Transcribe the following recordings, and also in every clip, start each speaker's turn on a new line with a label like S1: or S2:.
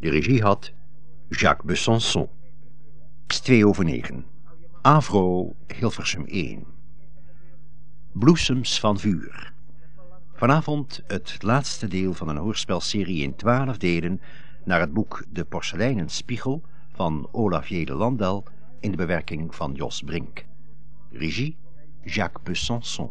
S1: De regie had Jacques Besançon. 2 over 9. Avro Hilversum 1. Bloesems van vuur. Vanavond het laatste deel van een hoorspelserie in twaalf delen naar het boek De Porseleinen Spiegel van Olavier de Landel in de bewerking van Jos Brink. Regie Jacques Besançon.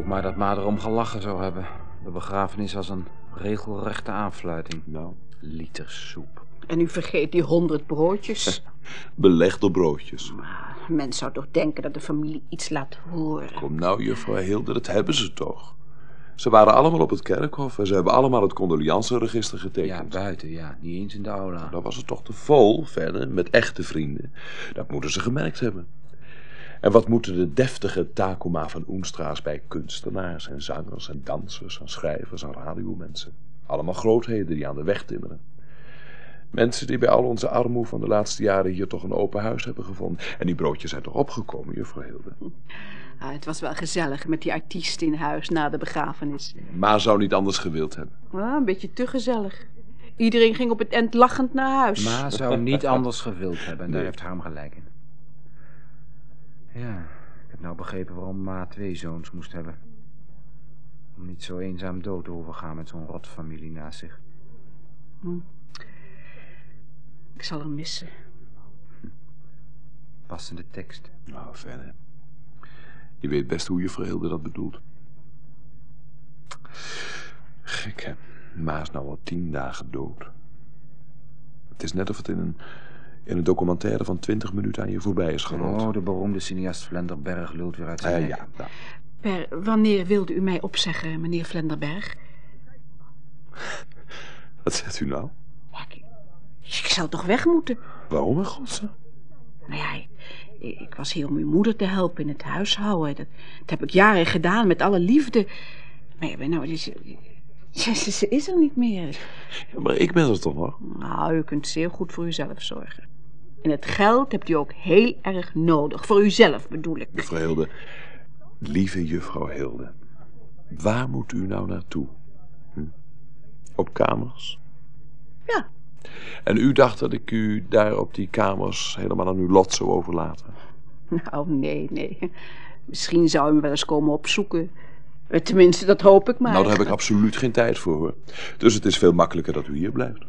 S2: hoop maar dat Ma erom gelachen zou hebben. De begrafenis was een regelrechte aanfluiting.
S3: Nou,
S2: Liter soep.
S4: En u vergeet die honderd broodjes.
S3: belegde broodjes.
S4: Men zou toch denken dat de familie iets laat horen.
S3: Kom nou, juffrouw Hilde, dat hebben ze toch. Ze waren allemaal op het kerkhof en ze hebben allemaal het condolianceregister
S2: Ja,
S3: getekend.
S2: buiten, ja. Niet eens in de aula.
S3: Dan was het toch te vol verder met echte vrienden. Dat moeten ze gemerkt hebben. En wat moeten de deftige Takoma van Oenstra's bij kunstenaars en zangers en dansers en schrijvers en radiomensen. Allemaal grootheden die aan de weg timmeren. Mensen die bij al onze armoe van de laatste jaren hier toch een open huis hebben gevonden. En die broodjes zijn toch opgekomen, juffrouw Hilde?
S4: Ah, het was wel gezellig met die artiest in huis na de begrafenis.
S3: Ma zou niet anders gewild hebben.
S4: Ah, een beetje te gezellig. Iedereen ging op het eind lachend naar huis.
S2: Ma zou niet anders gewild hebben en daar
S3: Nee.
S2: heeft Harm gelijk in. Ja, ik heb nou begrepen waarom Ma twee zoons moest hebben. Om niet zo eenzaam dood te hoeven gaan met zo'n rotfamilie naast zich.
S4: Ik zal hem missen.
S2: Passende tekst.
S3: Nou, verder. Je weet best hoe juffrouw Hilde dat bedoelt. Gek, hè? Ma is nou al tien dagen dood. Het is net of het in een, in een documentaire van twintig minuten aan je voorbij is gerold.
S2: Oh, de beroemde cineast Vlenderberg lult weer uit zijn
S3: Eh, ja,
S4: Per, wanneer wilde u mij opzeggen, meneer Vlenderberg?
S3: wat zegt u nou?
S4: Ja, ik, ik zal toch weg moeten?
S3: Waarom in godsnaam?
S4: Nou ja, ik, ik was hier om uw moeder te helpen in het huishouden. Dat, dat heb ik jaren gedaan, met alle liefde. Maar ja, nou, ze, ze, ze- ze is er niet meer.
S3: Ja, maar ik ben er toch nog?
S4: Nou, u kunt zeer goed voor uzelf zorgen. En het geld hebt u ook heel erg nodig. Voor uzelf bedoel ik.
S3: Juffrouw Hilde, lieve juffrouw Hilde. Waar moet u nou naartoe? Hm? Op kamers?
S4: Ja.
S3: En u dacht dat ik u daar op die kamers helemaal aan uw lot zou overlaten?
S4: Nou, nee, nee. Misschien zou u me wel eens komen opzoeken. Eh, Tenminste, dat hoop ik maar.
S3: Nou, daar heb ik absoluut geen tijd voor, hoor. Dus het is veel makkelijker dat u hier blijft.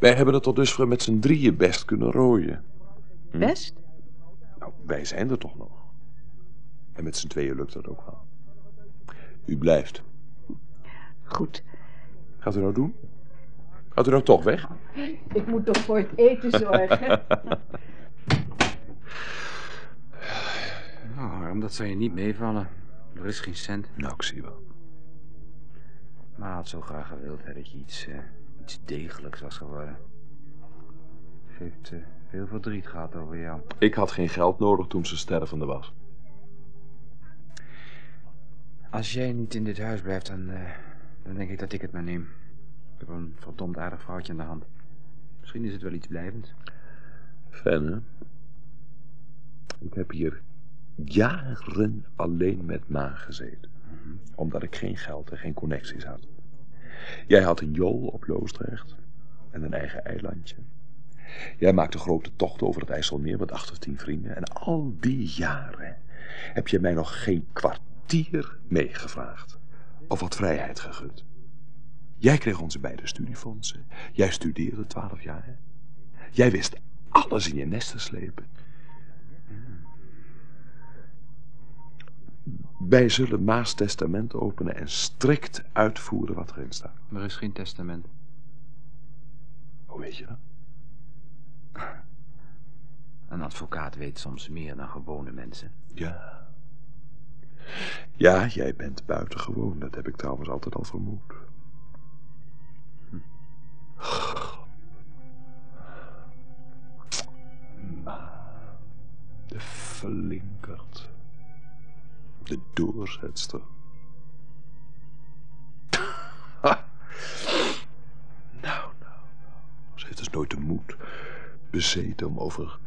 S3: Wij hebben het tot dusver met z'n drieën best kunnen rooien.
S4: Best?
S3: Nou, wij zijn er toch nog. En met z'n tweeën lukt dat ook wel. U blijft.
S4: Goed.
S3: Gaat u nou doen? Gaat u nou toch weg?
S4: Ik moet toch voor het eten zorgen.
S2: Nou, Harm, dat zal je niet meevallen. Er is geen cent.
S3: Nou, ik zie wel.
S2: Ma had zo graag gewild hè, dat je iets, eh, iets degelijks was geworden. Ze heeft eh, veel verdriet gehad over jou.
S3: Ik had geen geld nodig toen ze stervende was.
S2: Als jij niet in dit huis blijft, dan, eh, Dan denk ik dat ik het maar neem. Ik heb een verdomd aardig vrouwtje aan de hand. Misschien is het wel iets blijvends.
S3: Fenne, ik heb hier jaren alleen met Ma gezeten. Omdat ik geen geld en geen connecties had. Jij had een jol op Loosdrecht en een eigen eilandje. Jij maakte grote tochten over het IJsselmeer met acht of tien vrienden. En al die jaren heb je mij nog geen kwartier meegevraagd. Of wat vrijheid gegund. Jij kreeg onze beide studiefondsen. Jij studeerde twaalf jaar. Jij wist alles in je nest te slepen. Wij zullen Maas testament openen en strikt uitvoeren wat erin staat.
S2: Er is geen testament.
S3: Hoe weet je dat?
S2: Een advocaat weet soms meer dan gewone mensen.
S3: Ja. Ja, jij bent buitengewoon. Dat heb ik trouwens altijd al vermoed. Maar de flinkert. De doorzetster. Nou, nou, nou. Ze heeft dus nooit de moed bezeten om over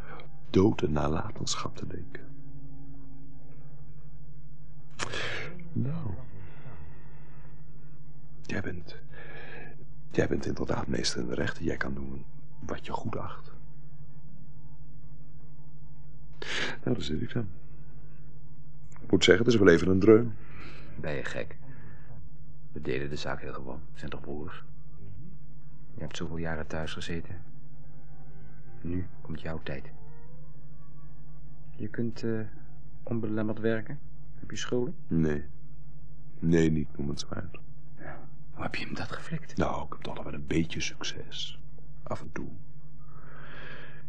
S3: dood en nalatenschap te denken. Nou. Jij bent... Jij bent inderdaad meester in de rechten. Jij kan doen wat je goed acht. Nou, daar zit ik dan. Ik moet zeggen, het is wel even een dreun.
S2: Ben je gek? We deden de zaak heel gewoon. We zijn toch broers? Je hebt zoveel jaren thuis gezeten. Nu komt jouw tijd. Je kunt eh, onbelemmerd werken. Heb je schulden?
S3: Nee. Nee, niet noemenswaard.
S2: Hoe heb je hem dat geflikt?
S3: Nou, ik heb toch nog wel een beetje succes. Af en toe.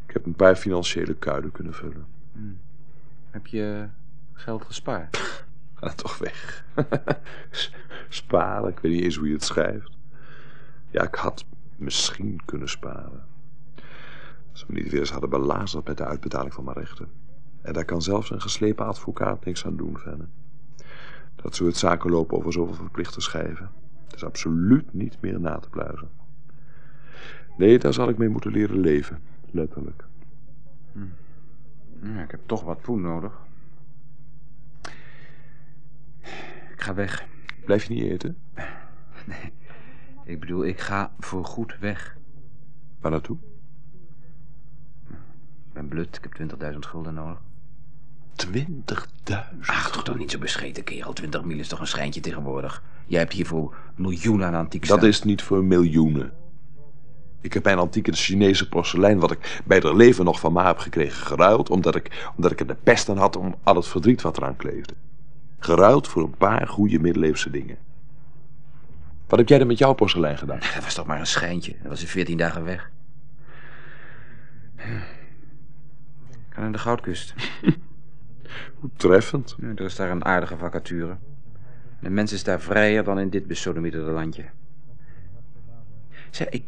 S3: Ik heb een paar financiële kuilen kunnen vullen.
S2: Hm. Heb je geld gespaard?
S3: Ga het toch weg. sparen, ik weet niet eens hoe je het schrijft. Ja, ik had misschien kunnen sparen. Als me niet weer eens hadden belazerd met de uitbetaling van mijn rechten. En daar kan zelfs een geslepen advocaat niks aan doen, verder. Dat soort zaken lopen over zoveel verplichte schijven. Het is absoluut niet meer na te pluizen. Nee, daar zal ik mee moeten leren leven. Letterlijk.
S2: Ja, ik heb toch wat poen nodig. Ik ga weg.
S3: Blijf je niet eten?
S2: Nee, ik bedoel, ik ga voor goed weg.
S3: Waar naartoe?
S2: Ik ben blut, ik heb 20.000 gulden nodig.
S3: 20.000.
S2: Ach, toch toch niet zo bescheten, kerel. 20 mil is toch een schijntje tegenwoordig. Jij hebt hiervoor miljoenen aan antiek
S3: Dat is niet voor miljoenen. Ik heb mijn antieke Chinese porselein, wat ik bij het leven nog van ma heb gekregen, geruild, omdat ik, omdat ik er de pest aan had om al het verdriet wat eraan kleefde. Geruild voor een paar goede middeleeuwse dingen. Wat heb jij dan met jouw porselein gedaan?
S2: Dat was toch maar een schijntje. Dat was in 14 dagen weg. Ik ga naar de Goudkust.
S3: Hoe treffend.
S2: Ja, Er is daar een aardige vacature. De mens is daar vrijer dan in dit besodemieterde landje. Zeg, ik,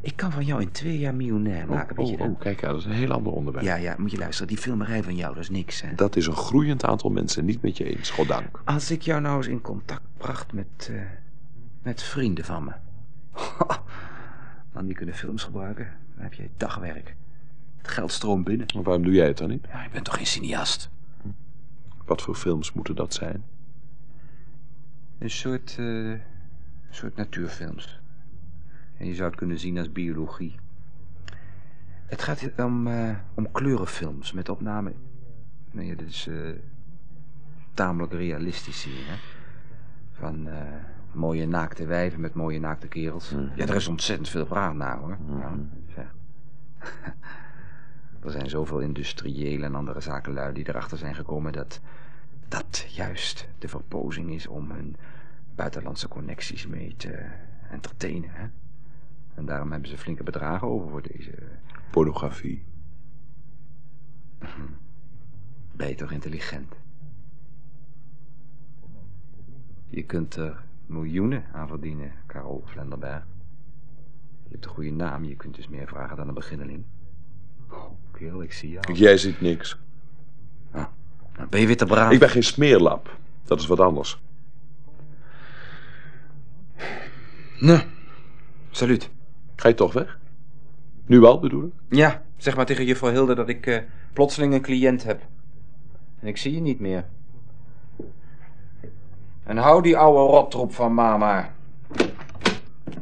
S2: ik kan van jou in twee jaar miljonair maken,
S3: oh,
S2: je
S3: oh, oh, kijk, ja, dat is een heel ander onderwerp.
S2: Ja, ja, moet je luisteren. Die filmerij van jou, dat is niks, hè.
S3: Dat is een groeiend aantal mensen niet met je eens, goddank.
S2: Als ik jou nou eens in contact bracht met, eh, met vrienden van me. dan die kunnen films gebruiken. Dan heb je dagwerk. Het geld stroomt binnen.
S3: Maar waarom doe jij het dan niet?
S2: Ja, je bent toch geen cineast?
S3: Wat voor films moeten dat zijn?
S2: Een soort, een soort natuurfilms. En je zou het kunnen zien als biologie. Het gaat om, eh, om kleurenfilms met opname. Nee, dat is eh, tamelijk realistisch hier, hè? Van eh, mooie naakte wijven met mooie naakte kerels. Ja, er is ontzettend veel vraag naar, hoor. Ja, ja. er zijn zoveel industriële en andere zakenlui die erachter zijn gekomen dat dat juist de verpozing is om hun buitenlandse connecties mee te entertainen. Hè? En daarom hebben ze flinke bedragen over voor deze...
S3: Pornografie.
S2: Ben je toch intelligent? Je kunt er miljoenen aan verdienen, Karel Vlenderberg. Je hebt een goede naam, je kunt dus meer vragen dan een beginneling. Oh, kerel, ik zie jou.
S3: Jij ziet niks.
S2: Nou, dan ben je weer te braaf.
S3: Ik ben geen smeerlap. Dat is wat anders.
S2: Nee. Salut.
S3: Ga je toch weg? Nu al bedoel ik?
S2: Ja, zeg maar tegen juffrouw Hilde dat ik eh, plotseling een cliënt heb. En ik zie je niet meer. En hou die oude rottroep van mama.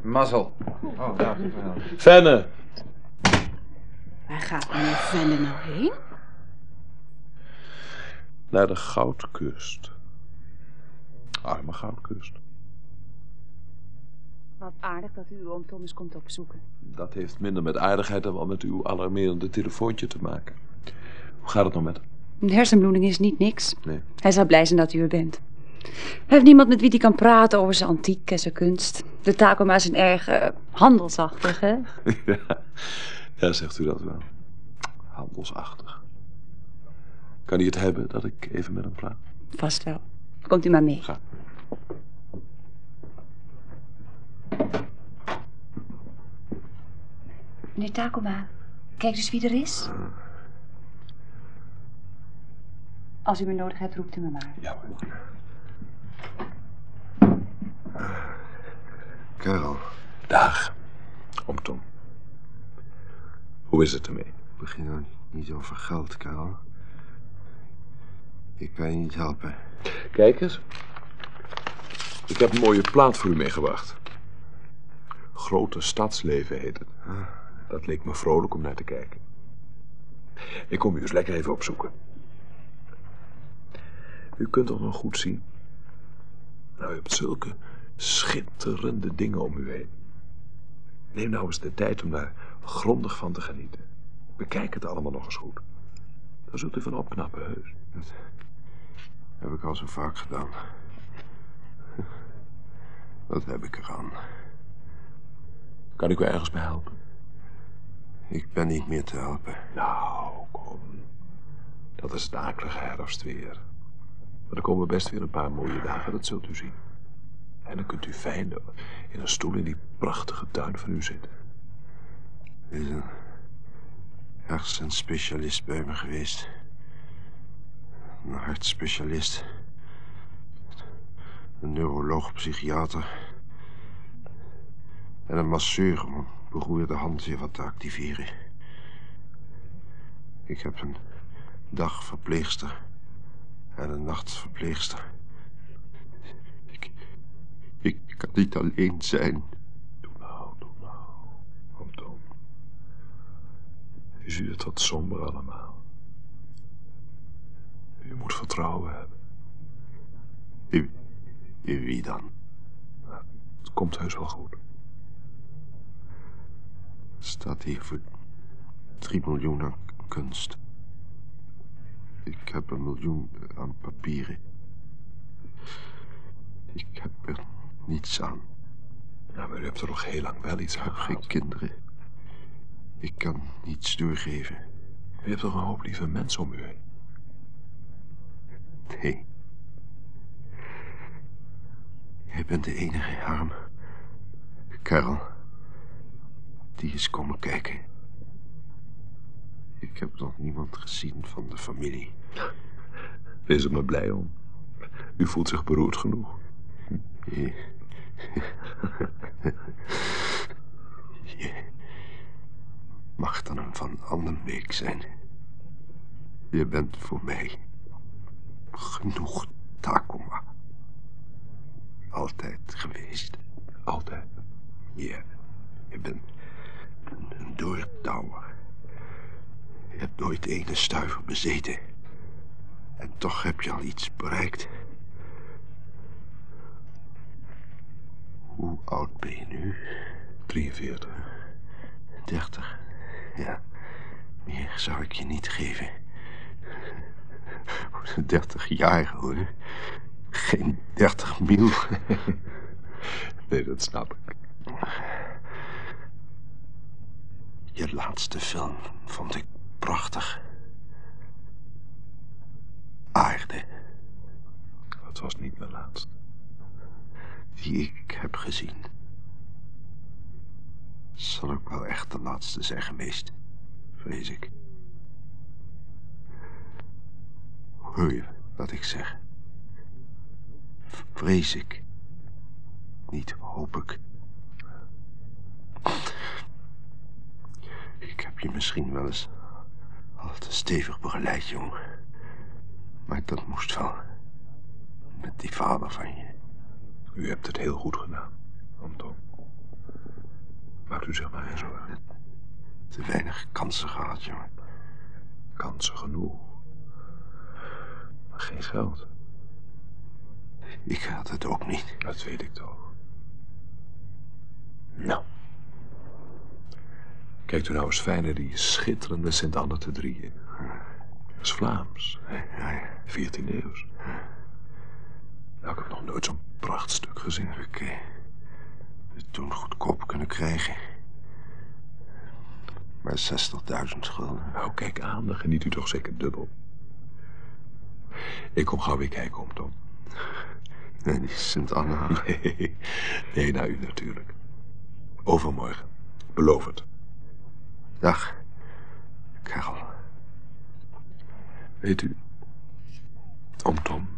S2: Mazzel. Oh, daar.
S3: Fenne!
S4: Waar gaat meneer Venne nou heen?
S3: Naar de Goudkust. Arme Goudkust.
S5: Wat aardig dat u oom Thomas komt opzoeken.
S3: Dat heeft minder met aardigheid dan wel met uw alarmerende telefoontje te maken. Hoe gaat het nog met hem?
S5: De hersenbloeding is niet niks.
S3: Nee.
S5: Hij zal blij zijn dat u er bent. Hij heeft niemand met wie hij kan praten over zijn antiek en zijn kunst. De Takoma zijn erg eh, handelsachtig, hè?
S3: ja. ja, zegt u dat wel. Handelsachtig. Kan hij het hebben dat ik even met hem praat?
S5: Vast wel. Komt u maar mee.
S3: Ga.
S5: Meneer Takoma, kijk dus wie er is. Als u me nodig hebt, roept u me maar.
S3: Ja, maar...
S6: Karel,
S3: Dag, oom Tom. Hoe is het ermee?
S6: begin nou niet over geld, Karel. Ik kan je niet helpen.
S3: Kijk eens. Ik heb een mooie plaat voor u meegebracht. Grote stadsleven heet het. Dat leek me vrolijk om naar te kijken. Ik kom u eens lekker even opzoeken. U kunt toch nog goed zien? Nou, u hebt zulke schitterende dingen om u heen. Neem nou eens de tijd om daar grondig van te genieten. Bekijk het allemaal nog eens goed. Daar zult u van opknappen, heus.
S6: Heb ik al zo vaak gedaan. Wat heb ik eraan?
S3: Kan ik u ergens bij helpen?
S6: Ik ben niet meer te helpen.
S3: Nou, kom. Dat is het akelige herfstweer. Maar er komen best weer een paar mooie dagen, dat zult u zien. En dan kunt u fijn in een stoel in die prachtige tuin van u zitten.
S6: Er is een hersenspecialist bij me geweest. Een hartspecialist. Een neuroloog, psychiater. En een masseur om een beroerde hand wat te activeren. Ik heb een dagverpleegster en een nachtverpleegster. Ik, ik kan niet alleen zijn.
S3: Doe nou, doe nou. Oom Tom. U ziet het wat somber allemaal. U moet vertrouwen hebben.
S6: In, in wie dan?
S3: Het komt heus wel goed.
S6: Staat hier voor drie miljoen aan kunst. Ik heb een miljoen aan papieren. Ik heb er niets aan.
S3: Ja, maar u hebt er nog heel lang wel iets
S6: Ik
S3: aan
S6: heb geen kinderen. Ik kan niets doorgeven.
S3: U hebt toch een hoop lieve mensen om u heen.
S6: Nee. Jij bent de enige arm. Karel. Die is komen kijken. Ik heb nog niemand gezien van de familie.
S3: Wees er maar blij om. U voelt zich beroerd genoeg.
S6: Je... Je mag dan een van Annenbeek zijn. Je bent voor mij genoeg Takoma. Altijd geweest.
S3: Altijd.
S6: Ja, je bent een, doortouwer. Je hebt nooit ene stuiver bezeten. En toch heb je al iets bereikt. Hoe oud ben je nu?
S3: 43.
S6: 30. Ja, meer zou ik je niet geven. 30 jaar hoor. Geen 30 mil.
S3: Nee, dat snap ik.
S6: Je laatste film vond ik prachtig. Aarde,
S3: Dat was niet mijn laatste.
S6: die ik heb gezien. Zal ook wel echt de laatste zijn geweest, vrees ik. Hoor je wat ik zeg? Vrees ik. Niet hoop ik. Je misschien wel eens al te stevig begeleid, jongen. Maar dat moest wel. Met die vader van je.
S3: U hebt het heel goed gedaan, Tom. Maakt u zich maar geen zorgen.
S6: Te weinig kansen gehad, jongen.
S3: Kansen genoeg. Maar geen geld.
S6: Ik had het ook niet.
S3: Dat weet ik toch. Nou. Kijkt u nou eens fijn naar die schitterende Sint-Anne te drieën. Dat is Vlaams.
S6: Ja, ja.
S3: 14e eeuws. Nou, ik heb nog nooit zo'n prachtstuk gezien.
S6: Ik eh, het toen goedkoop kunnen krijgen. Maar 60.000 gulden.
S3: Nou, kijk aan, dan geniet u toch zeker dubbel. Ik kom gauw weer kijken, om Tom.
S6: Nee, die Sint-Anna.
S3: Nee, nee, naar u natuurlijk. Overmorgen. Beloof het.
S6: Dag, Karel.
S3: Weet u, oom Tom,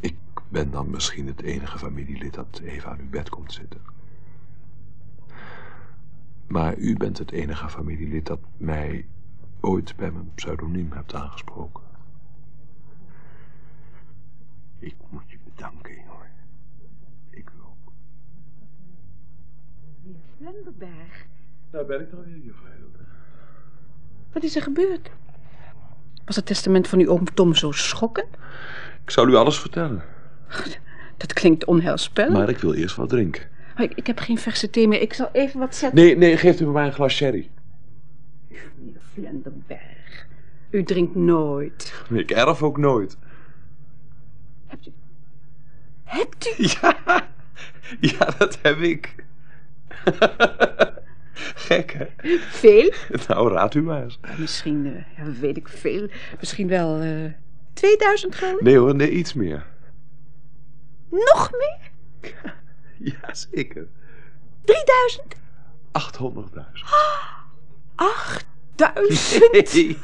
S3: ik ben dan misschien het enige familielid dat even aan uw bed komt zitten. Maar u bent het enige familielid dat mij ooit bij mijn pseudoniem hebt aangesproken.
S6: Ik moet je bedanken, jongen. Ik ook.
S4: Lenderberg.
S3: Daar ben ik dan weer, juffrouw.
S4: Wat is er gebeurd? Was het testament van uw oom Tom zo schokkend?
S3: Ik zal u alles vertellen,
S4: Dat klinkt onheilspellend.
S3: maar ik wil eerst wat drinken.
S4: Oh, ik, ik heb geen verse thee meer. Ik zal even wat zetten.
S3: Nee, nee, geeft u me maar een glas sherry.
S4: Meneer Vlenderberg. U drinkt nooit.
S3: Ik erf ook nooit.
S4: Hebt u... Hebt u...
S3: Ja, ja, dat heb ik. Gek, hè?
S4: Veel?
S3: Nou, raad u maar eens.
S4: Misschien, eh, ja, weet ik veel. Misschien wel eh 2000 gulden?
S3: Nee hoor, nee, iets meer.
S4: Nog meer?
S3: Ja, zeker.
S4: 3000?
S3: 800.000.
S4: 8000?
S3: Nee,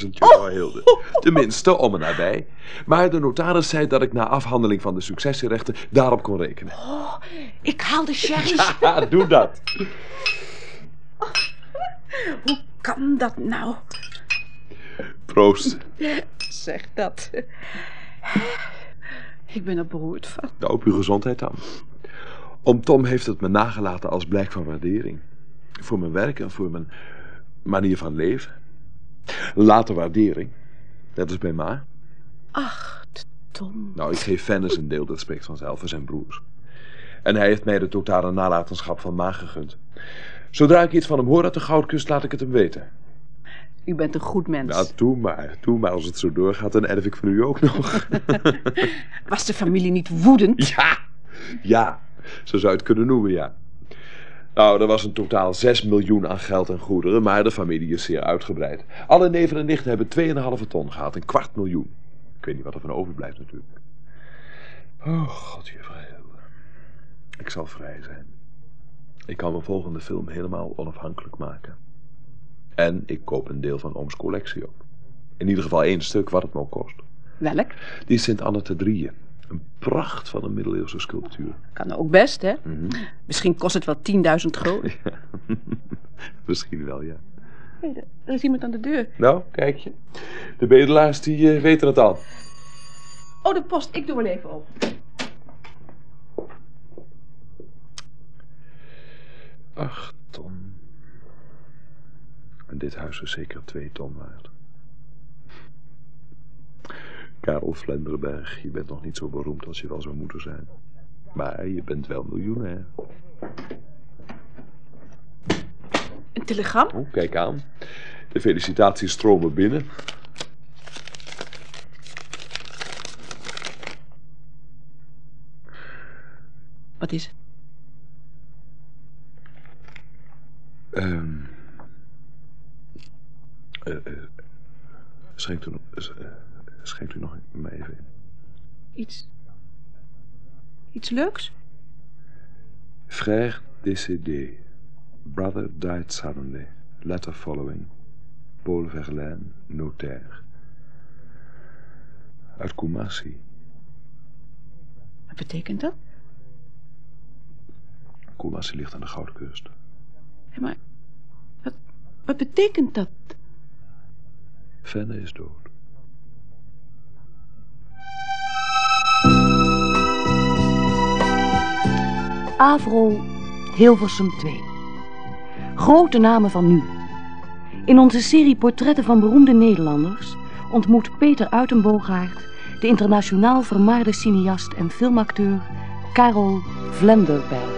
S3: 800.000, juffrouw Hilde. Tenminste, om en nabij. Maar de notaris zei dat ik na afhandeling van de successierechten daarop kon rekenen.
S4: Ik haal de sherry.
S3: Ja, doe dat.
S4: Hoe kan dat nou?
S3: Proost.
S4: Zeg dat. Ik ben er beroerd van.
S3: Nou, op uw gezondheid dan. Oom Tom heeft het me nagelaten als blijk van waardering. Voor mijn werk en voor mijn manier van leven. Later waardering. Net als bij ma.
S4: Ach, Tom.
S3: Nou, ik geef Fennis een deel, dat spreekt vanzelf, en zijn broers. En hij heeft mij de totale nalatenschap van ma gegund. Zodra ik iets van hem hoor uit de Goudkust, laat ik het hem weten.
S4: U bent een goed mens.
S3: Nou, doe maar. Doe maar. Als het zo doorgaat, dan erf ik van u ook nog.
S4: Was de familie niet woedend?
S3: ja, ja. Zo zou je het kunnen noemen, ja. Nou, er was in totaal 6 miljoen aan geld en goederen, maar de familie is zeer uitgebreid. Alle neven en nichten hebben 2,5 ton gehad, een kwart miljoen. Ik weet niet wat er van overblijft natuurlijk. Oh, god, juffrouw. Ik zal vrij zijn. Ik kan mijn volgende film helemaal onafhankelijk maken. En ik koop een deel van ooms collectie op. In ieder geval één stuk, wat het me ook kost.
S4: Welk?
S3: Die Sint-Anne te drieën. Een pracht van een middeleeuwse sculptuur.
S4: Kan ook best, hè?
S3: Mhm.
S4: Misschien kost het wel 10.000 gulden.
S3: Misschien wel, ja.
S4: Er- is iemand aan de deur.
S3: Nou, kijk je. De bedelaars die eh, weten het al.
S4: Oh, de post. Ik doe wel even op.
S3: Acht ton. En dit huis is zeker twee ton waard. Karel Vlenderberg, je bent nog niet zo beroemd als je wel zou moeten zijn. Maar je bent wel miljonair.
S4: Een telegram?
S3: Oh, kijk aan. De felicitaties stromen binnen.
S4: Wat is het?
S3: Ehm eh, eh, schenkt, u, nog- eh, schenkt u nog maar even in.
S4: Iets... Iets leuks?
S3: Frère décédé. Brother died suddenly. Letter following. Paul Verlaine, notaire. Uit Kumasi.
S4: Wat betekent dat?
S3: Kumasi ligt aan de Goudkust.
S4: Maar wat, wat betekent dat?
S3: Fenne is dood.
S7: Avro Hilversum 2. Grote namen van nu. In onze serie Portretten van beroemde Nederlanders ontmoet Peter Uitenboogaard de internationaal vermaarde cineast en filmacteur Karel Vlenderberg.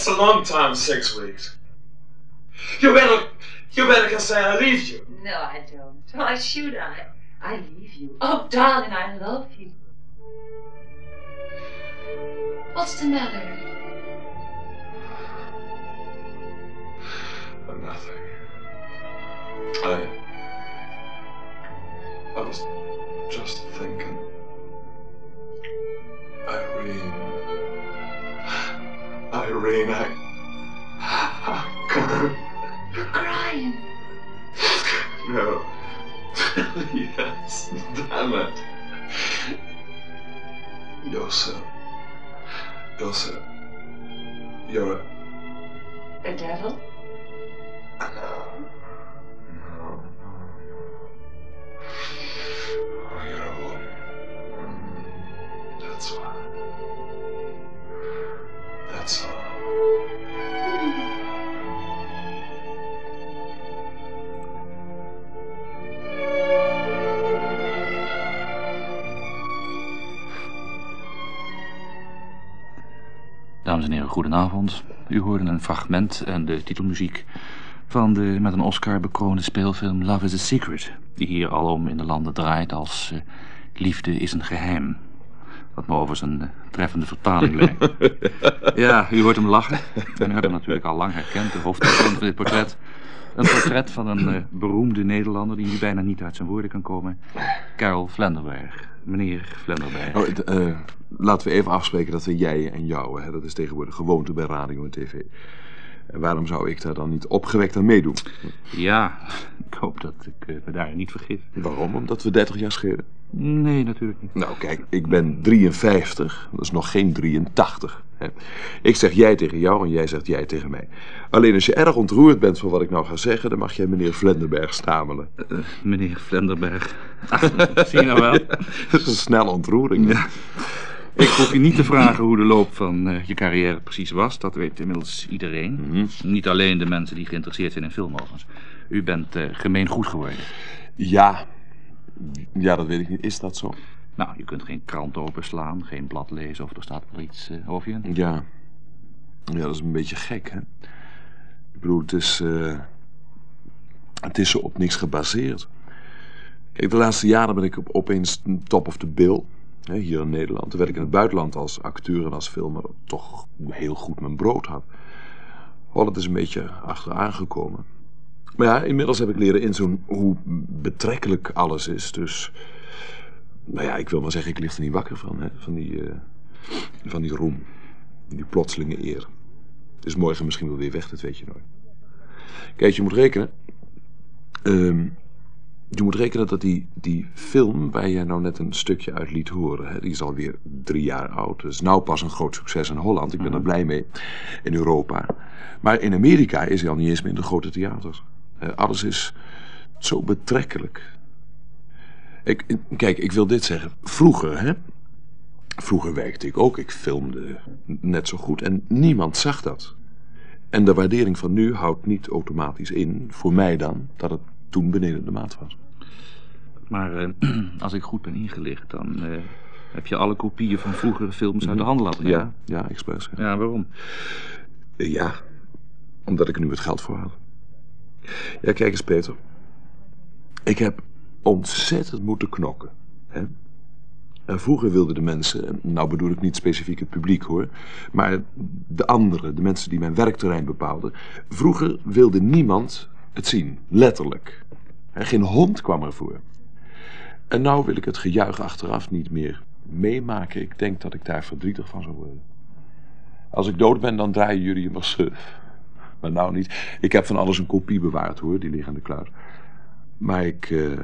S8: That's a long time, six weeks. You better, you better can say I leave you.
S9: No, I don't. Oh, Why should I? I leave you. Oh, darling, I love you. What's the matter?
S8: Nothing. I, I was just thinking. Irene. Irene, I, I can't.
S9: You're crying.
S8: No. yes, damn it. You're so. You're so. You're a.
S9: A devil?
S8: No. No, no, no. Oh, you're a woman. That's why.
S10: Dames en heren, goedenavond. U hoorde een fragment en de titelmuziek van de met een Oscar bekroonde speelfilm Love is a Secret, die hier alom in de landen draait als eh, Liefde is een geheim. Wat me over zijn eh, treffende vertaling lijkt. ja, u hoort hem lachen. En u hebt hem natuurlijk al lang herkend, de hoofdpersoon van dit portret. Een portret van een eh, beroemde Nederlander die nu bijna niet uit zijn woorden kan komen. Karel Vlenderberg. Meneer Vlenderberg.
S3: Oh, eh, laten we even afspreken dat we jij en jou, hè, dat is tegenwoordig gewoonte bij radio en tv. En waarom zou ik daar dan niet opgewekt aan meedoen?
S10: Ja, ik hoop dat ik eh, me daar niet vergis.
S3: Waarom? Omdat we 30 jaar schelen?
S10: Nee, natuurlijk niet.
S3: Nou, kijk, ik ben 53, dat is nog geen 83. Ik zeg jij tegen jou en jij zegt jij tegen mij. Alleen als je erg ontroerd bent van wat ik nou ga zeggen, dan mag jij meneer Vlenderberg stamelen.
S10: Eh, meneer Vlenderberg. Ach, zie je nou wel?
S3: Dat is een snelle ontroering.
S10: Ja. Ik hoef je niet te vragen hoe de loop van eh, je carrière precies was. Dat weet inmiddels iedereen.
S3: Mhm.
S10: Niet alleen de mensen die geïnteresseerd zijn in film overigens. U bent eh, gemeen goed geworden.
S3: Ja. ja, dat weet ik niet. Is dat zo?
S10: Nou, je kunt geen krant openslaan, geen blad lezen of er staat wel iets eh, over je.
S3: Ja. Ja, dat is een beetje gek, hè? Ik bedoel, het is... eh, het is zo op niks gebaseerd. Kijk, de laatste jaren ben ik op, opeens top of the bill. Hier in Nederland. Terwijl ik in het buitenland als acteur en als filmer toch heel goed mijn brood had. Holland is een beetje achteraan gekomen. Maar ja, inmiddels heb ik leren inzoomen hoe betrekkelijk alles is. Dus, nou ja, ik wil maar zeggen, ik lig er niet wakker van. Hè, van, die, eh, van die roem. Die plotselinge eer. Het is morgen misschien wel weer weg, dat weet je nooit. Kijk, je moet rekenen. Ehm, je moet rekenen dat die, die film waar jij nou net een stukje uit liet horen, hè, die is alweer drie jaar oud. Is nou pas een groot succes in Holland. Ik ben er blij mee. In Europa. Maar in Amerika is hij al niet eens meer in de grote theaters. Eh, alles is zo betrekkelijk. Ik, kijk, ik wil dit zeggen. Vroeger, hè. Vroeger werkte ik ook. Ik filmde net zo goed. En niemand zag dat. En de waardering van nu houdt niet automatisch in, voor mij dan, dat het toen beneden de maat was.
S10: Maar eh, als ik goed ben ingelicht, dan eh, heb je alle kopieën van vroegere films uit de hand laten
S3: Ja,
S10: nemen.
S3: ja, expres. Ja.
S10: Ja, waarom?
S3: Eh, ja, omdat ik er nu het geld voor had. Ja, kijk eens Peter. Ik heb ontzettend moeten knokken. Hè? En vroeger wilden de mensen, en nou bedoel ik niet specifiek het publiek hoor, maar de anderen, de mensen die mijn werkterrein bepaalden. Vroeger wilde niemand het zien, letterlijk. Geen hond kwam ervoor. En nou wil ik het gejuich achteraf niet meer meemaken. Ik denk dat ik daar verdrietig van zou worden. Als ik dood ben, dan draaien jullie je maar suf. maar nou niet. Ik heb van alles een kopie bewaard hoor, die liggen in de kluis. Maar ik... eh,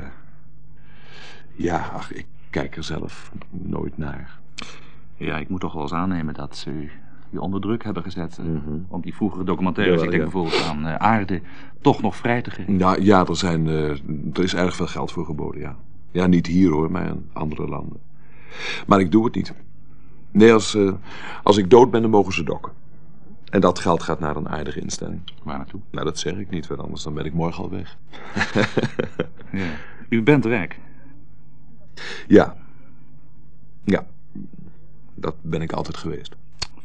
S3: ja, ach, ik kijk er zelf nooit naar.
S10: Ja, ik moet toch wel eens aannemen dat ze je onder druk hebben gezet...
S3: Mhm.
S10: om die vroegere documentaires,
S3: Jawel,
S10: ik denk
S3: ja.
S10: bijvoorbeeld aan eh, Aarde... toch nog vrij te geven.
S3: Ja, ja er, zijn, eh, er is erg veel geld voor geboden, ja. Ja, niet hier hoor, maar in andere landen. Maar ik doe het niet. Nee, als, eh, als ik dood ben, dan mogen ze dokken. En dat geld gaat naar een aardige instelling.
S10: Waar naartoe?
S3: Nou, dat zeg ik niet, want anders dan ben ik morgen al weg.
S10: Ja. U bent rijk.
S3: Ja. Ja. Dat ben ik altijd geweest.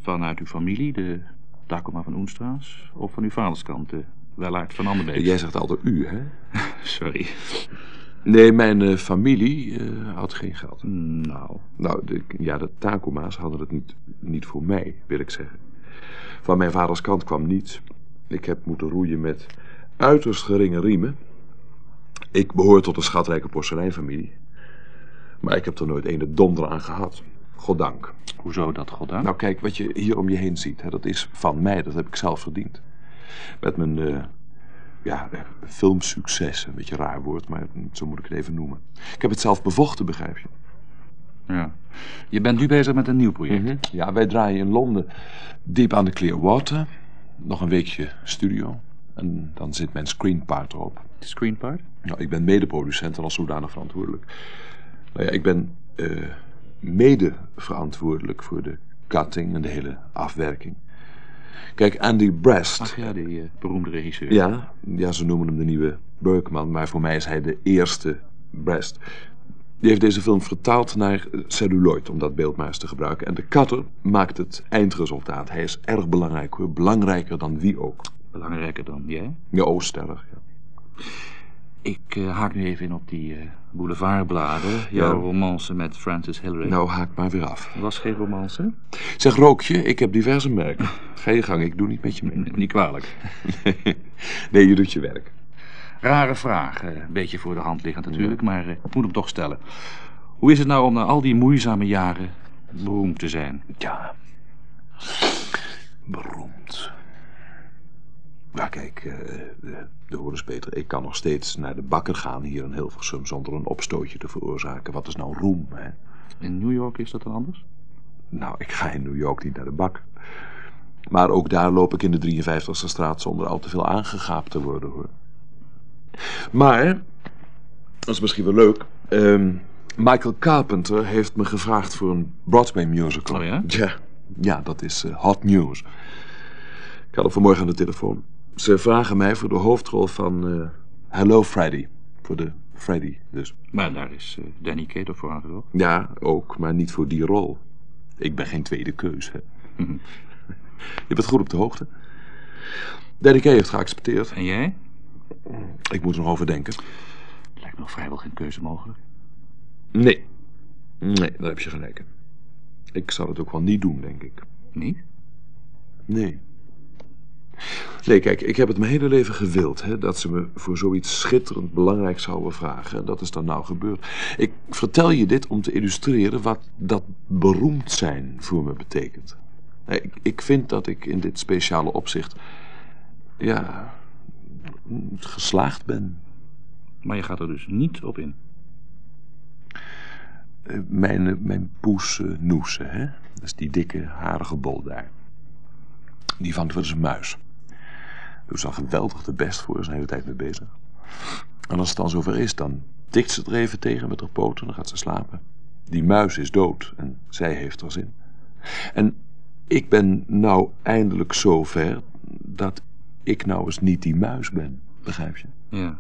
S10: Vanuit uw familie, de Takoma van Oenstra's... of van uw vaderskant, de Wellaert van Anderbeek.
S3: Jij zegt altijd u, hè?
S10: Sorry.
S3: Nee, mijn eh, familie eh, had geen geld.
S10: Nou,
S3: Nou, de, ja, de Takuma's hadden het niet, niet voor mij, wil ik zeggen. Van mijn vaders kant kwam niets. Ik heb moeten roeien met uiterst geringe riemen. Ik behoor tot een schatrijke porseleinfamilie. Maar ik heb er nooit ene donder aan gehad. Goddank.
S10: hoezo dat, goddank?
S3: Nou kijk, wat je hier om je heen ziet, hè, dat is van mij. Dat heb ik zelf verdiend. Met mijn eh, ja, eh, filmsucces. Een beetje raar woord, maar zo moet ik het even noemen. Ik heb het zelf bevochten, begrijp je.
S10: Ja. Je bent nu bezig met een nieuw project.
S3: Mhm. Ja, wij draaien in Londen diep aan de Clearwater. Nog een weekje studio. En dan zit mijn screenpart erop.
S10: Screenpart?
S3: Nou, ik ben medeproducent en als zodanig verantwoordelijk. Nou ja, ik ben eh, mede verantwoordelijk voor de cutting en de hele afwerking. Kijk, Andy Brest.
S10: Ach ja, die eh, beroemde regisseur.
S3: Ja, ja, ze noemen hem de nieuwe Bergman, maar voor mij is hij de eerste Brest. Die heeft deze film vertaald naar celluloid, om dat beeld maar eens te gebruiken. En de cutter maakt het eindresultaat. Hij is erg belangrijk hoor, belangrijker dan wie ook.
S10: Belangrijker dan jij?
S3: Ja, oh, stellig. Ja.
S10: Ik eh, haak nu even in op die eh, boulevardbladen. Jouw
S3: Ja.
S10: romance met Francis Hillary.
S3: Nou, haak maar weer af.
S10: Was geen romance?
S3: Zeg, Rookje, ik heb diverse merken. Ga je gang, ik doe niet met je mee.
S10: Niet kwalijk.
S3: Nee, je doet je werk.
S10: Rare vraag. eh, Een beetje voor de hand liggend natuurlijk, maar ik moet hem toch stellen. Hoe is het nou om na al die moeizame jaren beroemd te zijn?
S3: Ja. Beroemd. Ja, kijk, eh, de, de hoor eens Peter. Ik kan nog steeds naar de bakker gaan hier in Hilversum zonder een opstootje te veroorzaken. Wat is nou roem, hè?
S10: In New York is dat dan anders?
S3: Nou, ik ga in New York niet naar de bak. Maar ook daar loop ik in de 53e straat zonder al te veel aangegaapt te worden, hoor. Maar, dat is misschien wel leuk. ehm, Michael Carpenter heeft me gevraagd voor een Broadway musical.
S10: Oh ja?
S3: Ja, ja dat is eh, hot news. Ik had hem vanmorgen aan de telefoon. Ze vragen mij voor de hoofdrol van eh, Hello Freddy. Voor de Freddy, dus.
S10: Maar daar is eh, Danny Kato voor aangevraagd.
S3: Ja, ook, maar niet voor die rol. Ik ben geen tweede keus, hè.
S10: Mhm.
S3: Je bent goed op de hoogte. Danny Kaye heeft geaccepteerd.
S10: En jij?
S3: Ik moet er nog over denken.
S10: Lijkt me nog vrijwel geen keuze mogelijk.
S3: Nee. Nee, daar heb je gelijk in. Ik zal het ook wel niet doen, denk ik.
S10: Niet?
S3: Nee. Nee, kijk, ik heb het mijn hele leven gewild, hè, dat ze me voor zoiets schitterend belangrijk zouden vragen. En dat is dan nou gebeurd. Ik vertel je dit om te illustreren wat dat beroemd zijn voor me betekent. Ik, ik vind dat ik in dit speciale opzicht, ja, geslaagd ben.
S10: Maar je gaat er dus niet op in.
S3: Eh, Mijn, eh, mijn poes Noese, hè? Dat is die dikke, harige bol daar. Die vangt wel eens een muis. Ze al geweldig de best voor, zijn de hele tijd mee bezig. En als het dan zover is, dan tikt ze er even tegen met haar poten en dan gaat ze slapen. Die muis is dood en zij heeft er zin. En ik ben nou eindelijk zover dat ik nou eens niet die muis ben, begrijp je?
S10: Ja.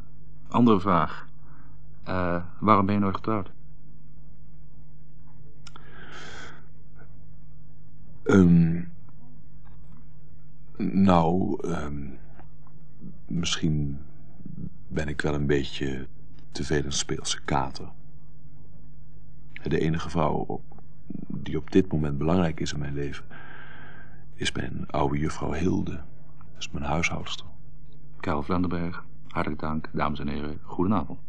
S10: Andere vraag. Eh, waarom ben je nooit getrouwd?
S3: Ehm, nou, ehm, misschien ben ik wel een beetje te veel een speelse kater. De enige vrouw die op dit moment belangrijk is in mijn leven... is mijn oude juffrouw Hilde. Dat is mijn huishoudster.
S10: Karel Vlenderberg, hartelijk dank. Dames en heren, goedenavond.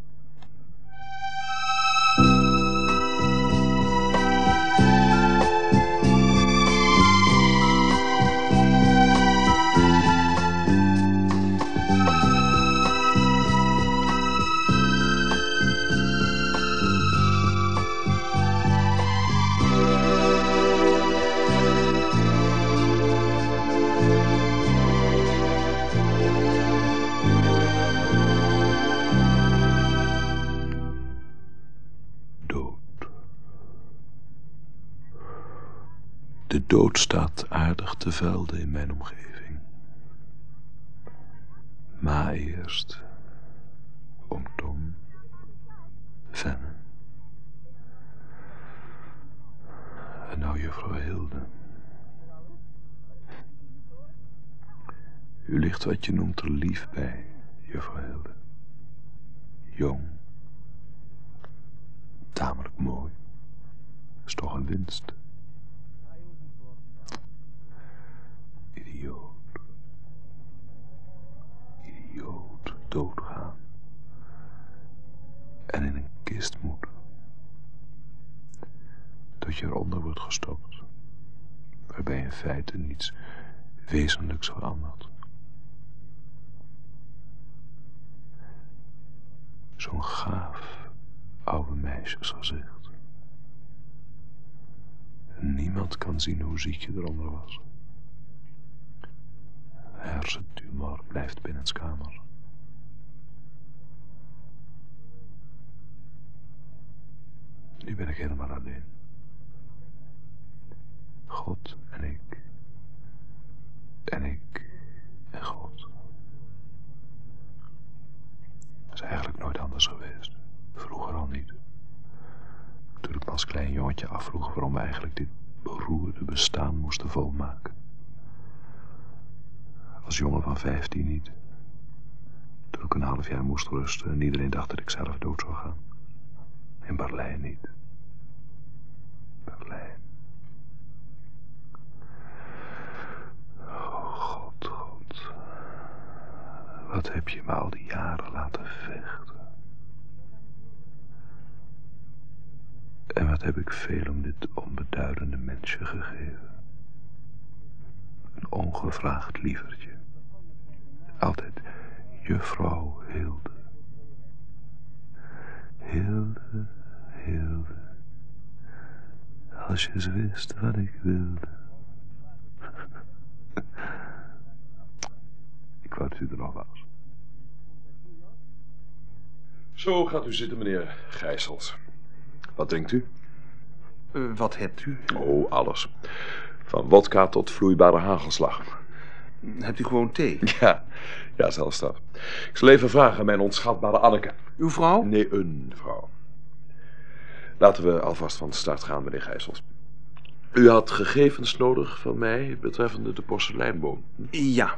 S3: Dood staat aardig te velden in mijn omgeving. Ma eerst, oom Tom, Venne. En nou juffrouw Hilde. U ligt wat je noemt er lief bij, juffrouw Hilde. Jong. Tamelijk mooi. Is toch een winst. Idioot doodgaan. En in een kist moeten. Dat je eronder wordt gestopt. Waarbij in feite niets wezenlijks verandert. Zo'n gaaf oude meisjesgezicht. Niemand kan zien hoe ziek je eronder was. Hersentumor blijft binnenskamer. Nu ben ik helemaal alleen. God en ik. En ik en God. Dat is eigenlijk nooit anders geweest. Vroeger al niet. Toen ik als klein jongetje afvroeg waarom we eigenlijk dit beroerde bestaan moesten volmaken. Als jongen van vijftien niet. Toen ik een half jaar moest rusten en iedereen dacht dat ik zelf dood zou gaan. In Berlijn niet. Berlijn. Oh, God, God. Wat heb je me al die jaren laten vechten. En wat heb ik veel om dit onbeduidende mensje gegeven. Een ongevraagd lievertje. Altijd juffrouw Hilde. Hilde, Hilde. Als je eens wist wat ik wilde. ik wou dat u er nog was. Zo gaat u zitten, meneer Gijsels. Wat drinkt u?
S11: Eh, wat hebt u?
S3: Oh, alles. Van wodka tot vloeibare hagelslag.
S11: Hebt u gewoon thee?
S3: Ja, ja, zelfs dat. Ik zal even vragen aan mijn onschatbare Anneke.
S11: Uw vrouw?
S3: Nee, een vrouw. Laten we alvast van start gaan, meneer Gijsels. U had gegevens nodig van mij betreffende de porseleinboom.
S11: Ja.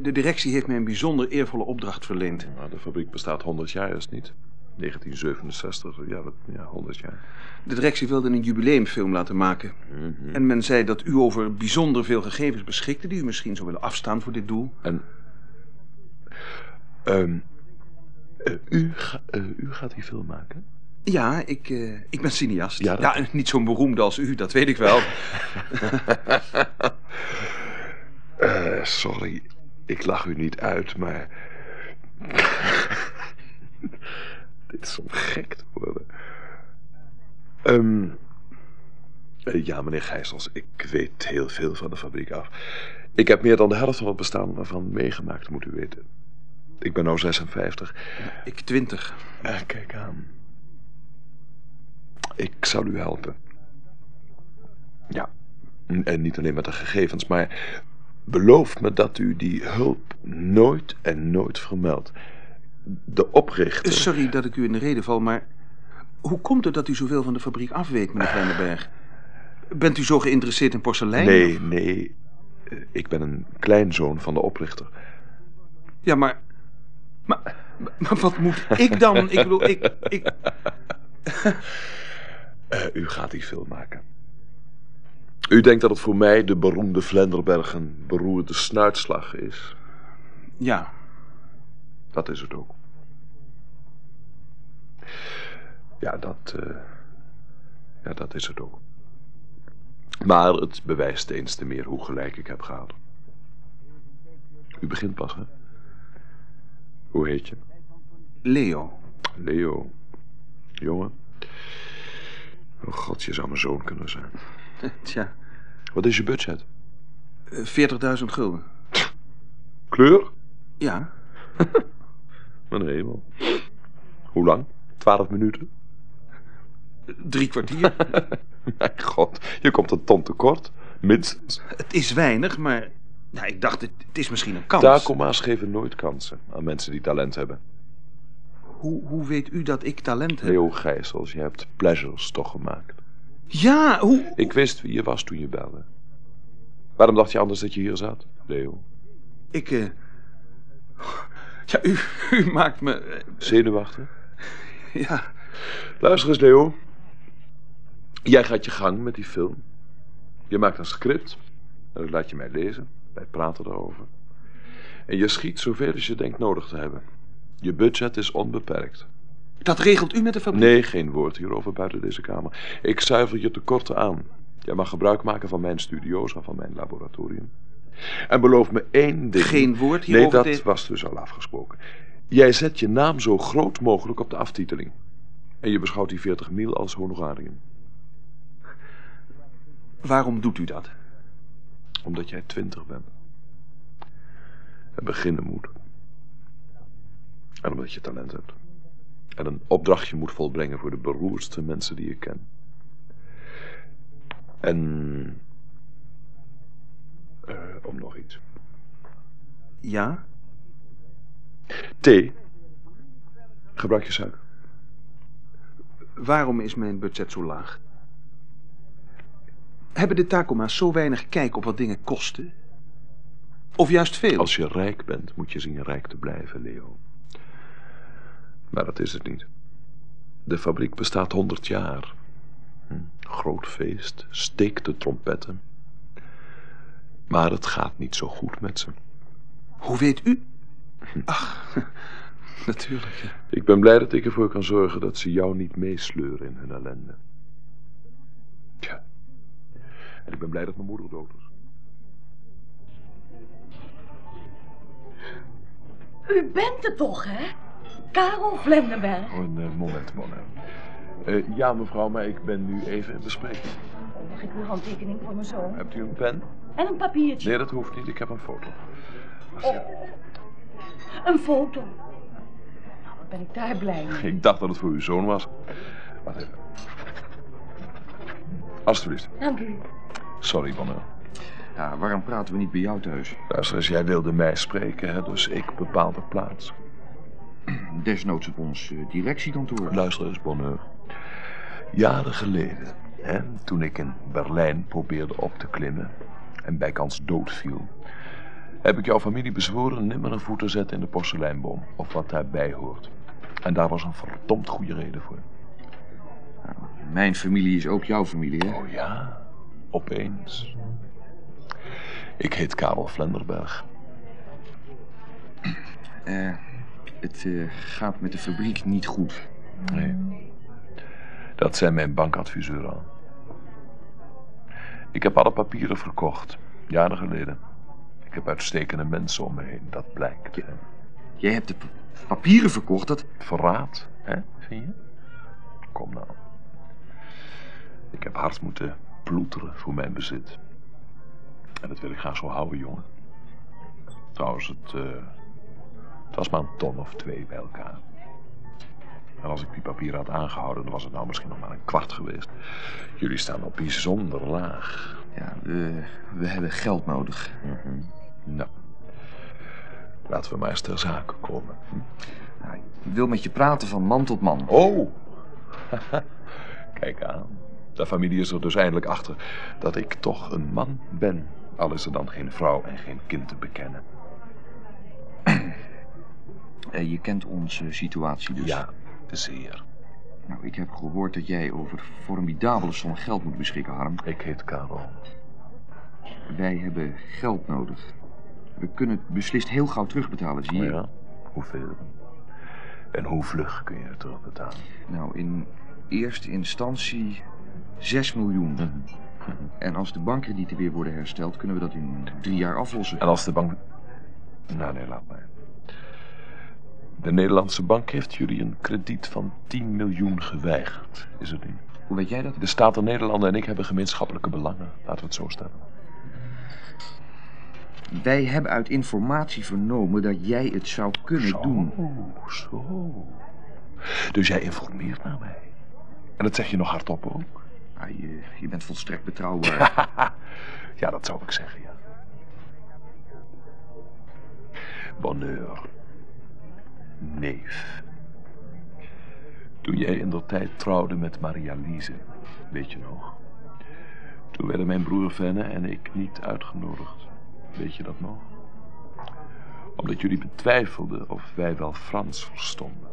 S11: De directie heeft mij een bijzonder eervolle opdracht verleend.
S3: Nou, de fabriek bestaat 100 jaar, is niet? 1967, ja, wat, ja, 100 jaar.
S11: De directie wilde een jubileumfilm laten maken.
S3: Mhm.
S11: En men zei dat u over bijzonder veel gegevens beschikte... die u misschien zou willen afstaan voor dit doel.
S3: En... ehm, eh, u, ga- eh, u gaat die film maken?
S11: Ja, ik, eh, ik ben cineast.
S3: Ja,
S11: niet zo'n beroemde als u, dat weet ik wel.
S3: Eh, sorry, ik lach u niet uit, maar... Dit is om gek te worden. Ehm, eh, ja, meneer Gijsels, ik weet heel veel van de fabriek af. Ik heb meer dan de helft van het bestaan ervan meegemaakt, moet u weten. Ik ben nu 56.
S11: ik twintig.
S3: Eh, kijk aan. Ik zal u helpen. Ja. En niet alleen met de gegevens, maar beloof me dat u die hulp nooit en nooit vermeldt. De oprichter...
S11: Sorry dat ik u in de reden val, maar... hoe komt het dat u zoveel van de fabriek af weet, meneer Vlenderberg? Bent u zo geïnteresseerd in porselein?
S3: Nee, nee. Eh, Ik ben een kleinzoon van de oprichter.
S11: Ja, maar... Maar, maar wat moet ik dan? Ik bedoel, ik... ik...
S3: Eh, u gaat die film maken. U denkt dat het voor mij de beroemde Vlenderberg een beroerde snuitslag is.
S11: Ja,
S3: Dat is het ook. Ja, dat, eh, ja, dat is het ook. Maar het bewijst eens te meer hoe gelijk ik heb gehad. U begint pas, hè? Hoe heet je?
S11: Leo.
S3: Leo. Jongen. Oh god, je zou mijn zoon kunnen zijn.
S11: Tja,
S3: Wat is je budget?
S11: eh, 40.000 gulden.
S3: Kleur?
S11: Ja,
S3: Mijn hemel. Hoe lang? Twaalf minuten?
S11: drie kwartier.
S3: Mijn god, je komt een ton tekort. Minstens.
S11: Het is weinig, maar nou, ik dacht, het, het is misschien een kans.
S3: Takoma's geven nooit kansen aan mensen die talent hebben.
S11: Hoe, hoe weet u dat ik talent heb?
S3: Leo Gijsels, je hebt pleasures toch gemaakt.
S11: Ja, hoe...
S3: Ik wist wie je was toen je belde. Waarom dacht je anders dat je hier zat, Leo?
S11: Ik, eh... Ja, u, u maakt me... eh,
S3: Zenuwachtig?
S11: Ja,
S3: Luister eens, Leo. Jij gaat je gang met die film. Je maakt een script. En dat laat je mij lezen. Wij praten erover. En je schiet zoveel als je denkt nodig te hebben. Je budget is onbeperkt.
S11: dat regelt u met de fabriek.
S3: Nee, geen woord hierover buiten deze kamer. Ik zuiver je tekorten aan. Jij mag gebruik maken van mijn studio's en van mijn laboratorium. En beloof me één ding.
S11: Geen woord
S3: Nee,
S11: hierover
S3: dat
S11: tegen-
S3: was dus al afgesproken. Jij zet je naam zo groot mogelijk op de aftiteling. En je beschouwt die 40 mil als honorarium.
S11: Waarom doet u dat?
S3: Omdat jij 20 bent. En beginnen moet. En omdat je talent hebt. En een opdrachtje moet volbrengen voor de beroerdste mensen die je kent. En... eh, om nog iets.
S11: Ja?
S3: Thee. Gebruik je suiker.
S11: Waarom is mijn budget zo laag? Hebben de Takoma's zo weinig kijk op wat dingen kosten? Of juist veel?
S3: Als je rijk bent, moet je zien rijk te blijven, Leo. Maar dat is het niet. De fabriek bestaat 100 jaar. Hm, Groot feest, steek de trompetten. Maar het gaat niet zo goed met ze.
S11: Hoe weet u? Ach, natuurlijk. ja.
S3: Ik ben blij dat ik ervoor kan zorgen dat ze jou niet meesleuren in hun ellende. Tja. En ik ben blij dat mijn moeder dood is.
S4: U bent het toch, hè? Karel Vlendenberg.
S3: Oh, een moment, Mona. Eh, ja, mevrouw, maar ik ben nu even in bespreking.
S4: Mag ik uw handtekening voor mijn zoon?
S3: Hebt u een pen?
S4: En een papiertje.
S3: Nee, dat hoeft niet. Ik heb een foto.
S4: Oh, een foto. Nou, wat ben ik daar blij mee.
S3: Ik dacht dat het voor uw zoon was. Wacht even. Alsjeblieft.
S4: Dank u.
S3: Sorry, Bonner.
S12: Ja, waarom praten we niet bij jou thuis?
S3: Luister eens, jij wilde mij spreken, hè, dus ik bepaal de plaats.
S12: Desnoods op ons eh, directiekantoor.
S3: Luister eens, Bonheur. Jaren geleden, hè, toen ik in Berlijn probeerde op te klimmen en bijkans doodviel, heb ik jouw familie bezworen nimmer een voet te zetten in de porseleinboom of wat daarbij hoort. En daar was een verdomd goede reden voor.
S12: Mijn familie is ook jouw familie, hè?
S3: Oh ja, opeens. Ik heet Karel Vlenderberg.
S12: Eh, het eh, gaat met de fabriek niet goed.
S3: Nee. Dat zei mijn bankadviseur al. Ik heb alle papieren verkocht, jaren geleden. Ik heb uitstekende mensen om me heen, dat blijkt. hè.
S12: Jij hebt de pa- papieren verkocht, dat...
S3: Verraad, hè, vind je? Kom nou. Ik heb hard moeten ploeteren voor mijn bezit. En dat wil ik graag zo houden, jongen. Trouwens, het, eh, het was maar een ton of twee bij elkaar. En als ik die papieren had aangehouden, dan was het nou misschien nog maar een kwart geweest. Jullie staan al bijzonder laag.
S12: Ja, we, we hebben geld nodig.
S3: Nou, laten we maar eens ter zake komen. Hm?
S12: Nou, ik wil met je praten van man tot man.
S3: Oh! Kijk aan. De familie is er dus eindelijk achter dat ik toch een man ben. Al is er dan geen vrouw en geen kind te bekennen.
S12: Eh, je kent onze situatie dus.
S3: Ja, zeer.
S12: Nou, ik heb gehoord dat jij over formidabele som geld moet beschikken, Harm.
S3: Ik heet Karel.
S12: Wij hebben geld nodig. We kunnen het beslist heel gauw terugbetalen, zie je?
S3: Ja, hoeveel? En hoe vlug kun je het terugbetalen?
S12: Nou, in eerste instantie 6 miljoen.
S3: Mhm.
S12: En als de bankkredieten weer worden hersteld, kunnen we dat in drie jaar aflossen.
S3: En als de bank... Nou, nee, laat maar. De Nederlandse bank heeft jullie een krediet van 10 miljoen geweigerd, is het niet?
S12: Hoe weet jij dat?
S3: De Staten Nederlanden en ik hebben gemeenschappelijke belangen. Laten we het zo stellen.
S12: Wij hebben uit informatie vernomen dat jij het zou kunnen
S3: Zo,
S12: doen.
S3: zo. Dus jij informeert naar mij. En dat zeg je nog hardop ook?
S12: Ah, je, je bent volstrekt betrouwbaar.
S3: ja, dat zou ik zeggen, ja. Bonheur. Neef. Toen jij in der tijd trouwde met Maria Lise, weet je nog? Toen werden mijn broer Venne en ik niet uitgenodigd. Weet je dat nog? Omdat jullie betwijfelden of wij wel Frans verstonden.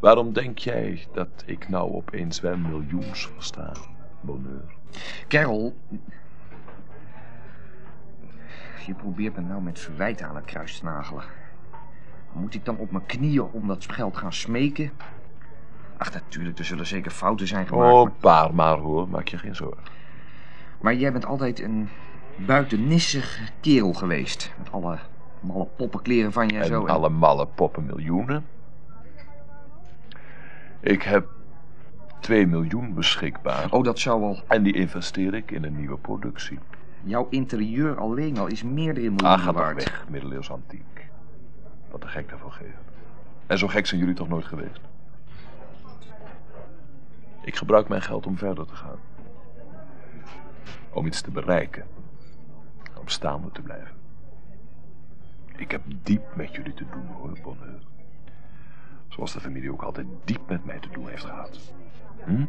S3: Waarom denk jij dat ik nou opeens wel miljoens versta, bonheur?
S12: Carol, je probeert me nou met verwijt aan het kruis te nagelen. Moet ik dan op mijn knieën om dat geld gaan smeken? Ach, natuurlijk, er zullen zeker fouten zijn gemaakt.
S3: Oh, paar maar hoor, maak je geen zorgen.
S12: Maar jij bent altijd een buitennissig kerel geweest. Met alle malle poppenkleren van je en,
S3: En
S12: zo.
S3: alle malle poppen miljoenen. Ik heb 2 miljoen beschikbaar.
S12: Oh, dat zou wel...
S3: En die investeer ik in een nieuwe productie.
S12: Jouw interieur alleen al is meerdere miljoenen
S3: Ah, ga
S12: waard.
S3: weg, middeleeuws antiek. Wat de gek daarvoor geeft. En zo gek zijn jullie toch nooit geweest? Ik gebruik mijn geld om verder te gaan. Om iets te bereiken. Om staande te blijven. Ik heb diep met jullie te doen, hoor, Bonheur. Zoals de familie ook altijd diep met mij te doen heeft gehad. Hm?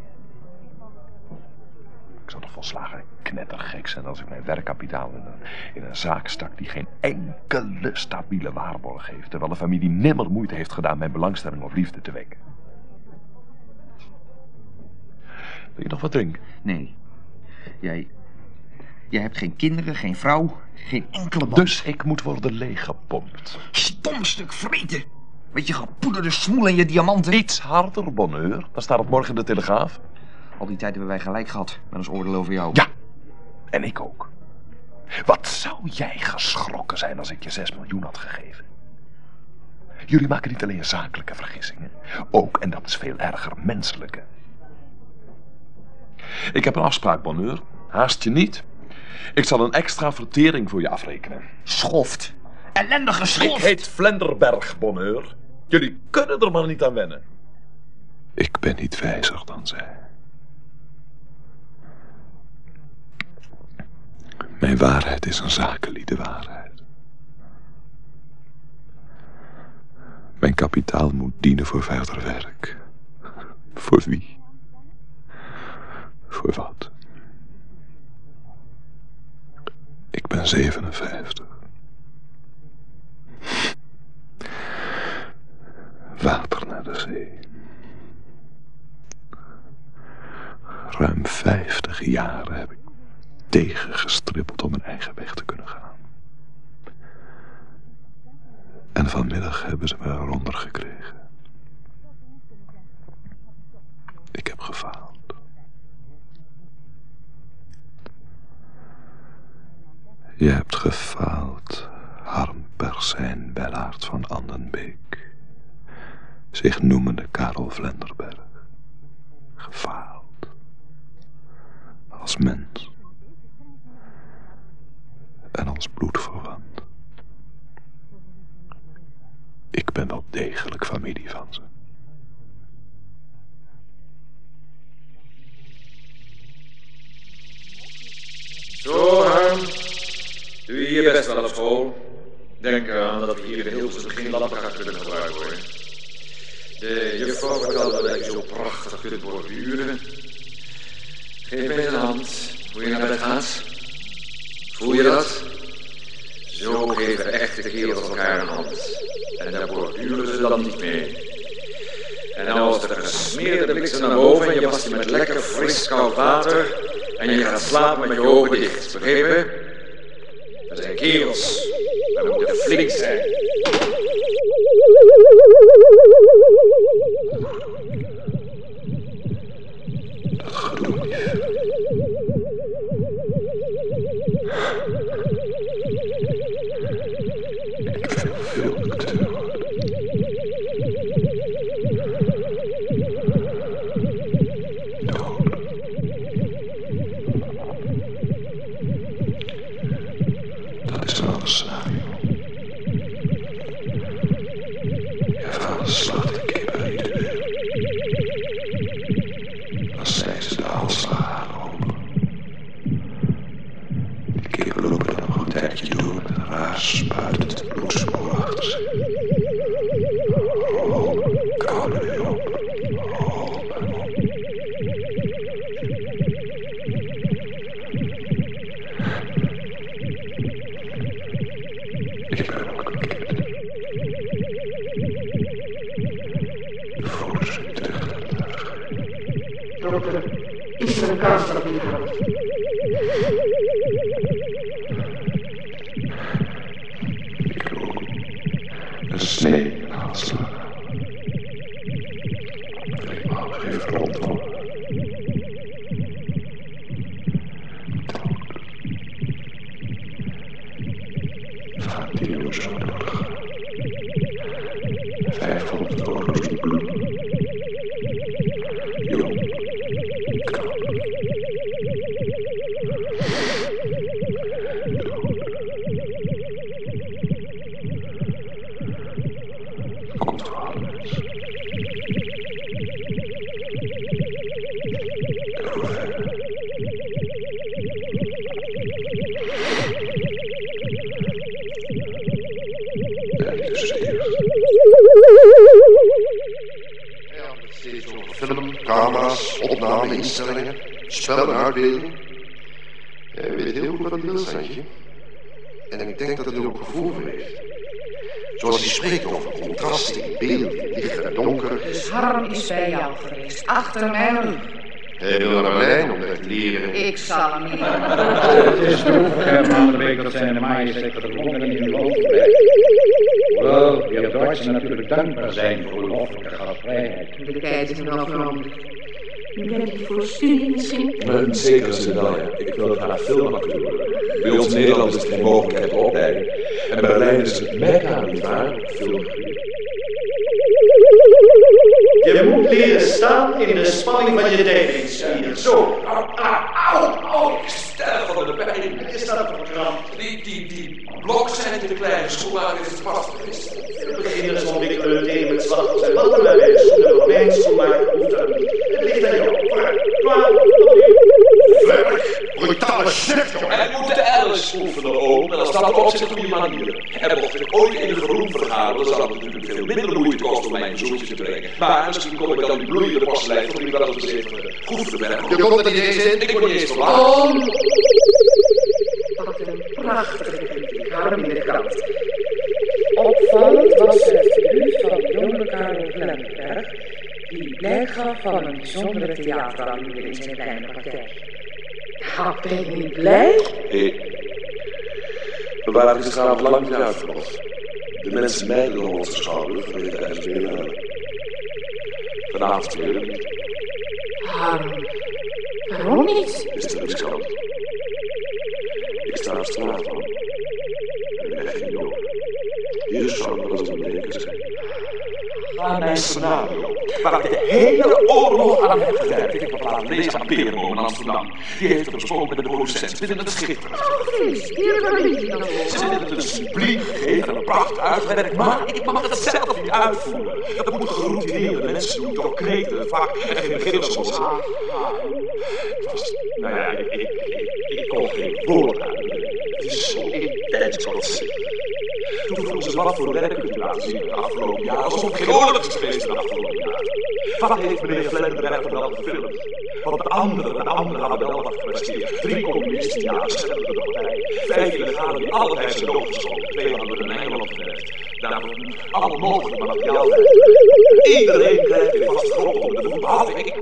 S3: Ik zou toch volslagen knettergek zijn als ik mijn werkkapitaal in een, in een zaak stak die geen enkele stabiele waarborg heeft, terwijl de familie nimmer moeite heeft gedaan mijn belangstelling of liefde te wekken. Wil je nog wat drinken?
S12: Nee. Jij... Jij hebt geen kinderen, geen vrouw, geen enkele man.
S3: Dus ik moet worden leeggepompt.
S12: Stom stuk vreten! Weet je, gepoederde smoel en je diamanten.
S3: Iets harder, bonheur. Dan staat het morgen in de Telegraaf.
S12: Al die tijd hebben wij gelijk gehad met ons oordeel over jou.
S3: Ja, en ik ook. Wat zou jij geschrokken zijn als ik je 6 miljoen had gegeven? Jullie maken niet alleen zakelijke vergissingen, ook, en dat is veel erger, menselijke. Ik heb een afspraak, bonheur. Haast je niet. Ik zal een extra vertering voor je afrekenen.
S12: Schoft. Ellendige
S3: Ik
S12: schoft.
S3: heet Vlenderberg, bonheur. Jullie kunnen er maar niet aan wennen.
S13: Ik ben niet wijzer dan zij. Mijn waarheid is een zakenliede waarheid. Mijn kapitaal moet dienen voor verder werk. Voor wie? Voor wat? Ik ben 57. Water naar de zee. Ruim 50 jaren heb ik tegengestribbeld om mijn eigen weg te kunnen gaan. En vanmiddag hebben ze me eronder gekregen. Ik heb gefaald. Je hebt gefaald, Harm Persijn Bellaert van Andenbeek. Zich noemende Karel Vlenderberg. Gefaald. Als mens. En als bloedverwant. Ik ben wel degelijk familie van ze.
S14: Zo, Harm. Doe je je best wel op school. Denk eraan dat hier in Hilversum geen lampen gaan kunnen gebruiken, hoor. De juffrouw vertelde dat je zo prachtig kunt borduren. Geef mij een hand hoe je naar bed gaat. Voel je dat? Zo geven echte kerels elkaar een hand. En daar borduren ze dan niet mee. En als de gesmeerde bliksem naar boven en je wast je met lekker fris koud water... en je gaat slapen met je ogen dicht, begrepen? Dat zijn kerels. We moeten flink zijn.
S13: Een
S6: snee
S15: dat
S16: zijn majesteit verdrongen in uw blijft. Hoewel, heer Deutschen natuurlijk dankbaar zijn voor uw hoffelijke gastvrijheid.
S17: De tijd is wel veranderd. U bent hier voor studie misschien?
S3: In zekere zin wel, ja. Ik wil graag filmacteur worden. Bij ons Nederland is geen mogelijkheid op opleiding. En Berlijn is het mekka, nietwaar? Filmgebied.
S8: Je moet leren staan in de spanning van je delingsspier. Zo. Ligt. Vooruit. Klaar.
S15: Vlek, brutale snip, jongen.
S3: Hij moet de Alice oefenen, oom. En dan staat op zich goede manier. En mocht ik ooit in de groen vergaan, dan zou het natuurlijk veel minder moeite kosten om mijn bezoekjes te brengen. Maar misschien kom ik dan die bloeiende porselein van die wel eens bezit goed verbergen.
S15: Je komt er niet eens in.
S3: Ik word niet eens verlaagd.
S17: Om! Wat een prachtige die blijk gaf van een bijzondere theaterallure in zijn kleine partij. Ah, ben je niet blij?
S3: Hé, we waren gisteravond lang niet uitverkocht. De mensen mijden de onze schouder vanwege de IJsberen. Vanavond weer niet.
S17: Harm, waarom niet?
S3: Is het riskant? Ik sta straat, man. En echt niet op. Hier zou eens een leker zijn. Aan mijn scenario, waar ik de hele oorlog aan heb gewerkt. Ik heb laten lezen aan Perenboom in Amsterdam. Die heeft het besproken met de producent. Vinden het schitterend.
S17: Dan
S3: Ze vinden het een subliem gegeven en een pracht uitgewerkt, maar ik mag het zelf niet uitvoeren. Dat moeten geroutineerde mensen doen, door kreten, vaak en geen beginnen zoals ah. Het was, nou ja, ik, ik, ik, ik kon geen woord uit. Het is zo intens wat ze Toen vroeg ze wat voor werk u laten zien het afgelopen jaar, alsof geen oorlog is geweest het afgelopen jaar. Wat heeft meneer Vlenderberg wel gefilmd? Want de anderen, de anderen hadden wel wat gepresteerd. Drie communisten, ja, schitterende partij. Vijf illegalen die allebei zijn doodgeschoten. Twee hadden in Engeland gewerkt. Daarvoor moet alle mogelijke materiaal. Iedereen krijgt weer vast grond om de behalve ik.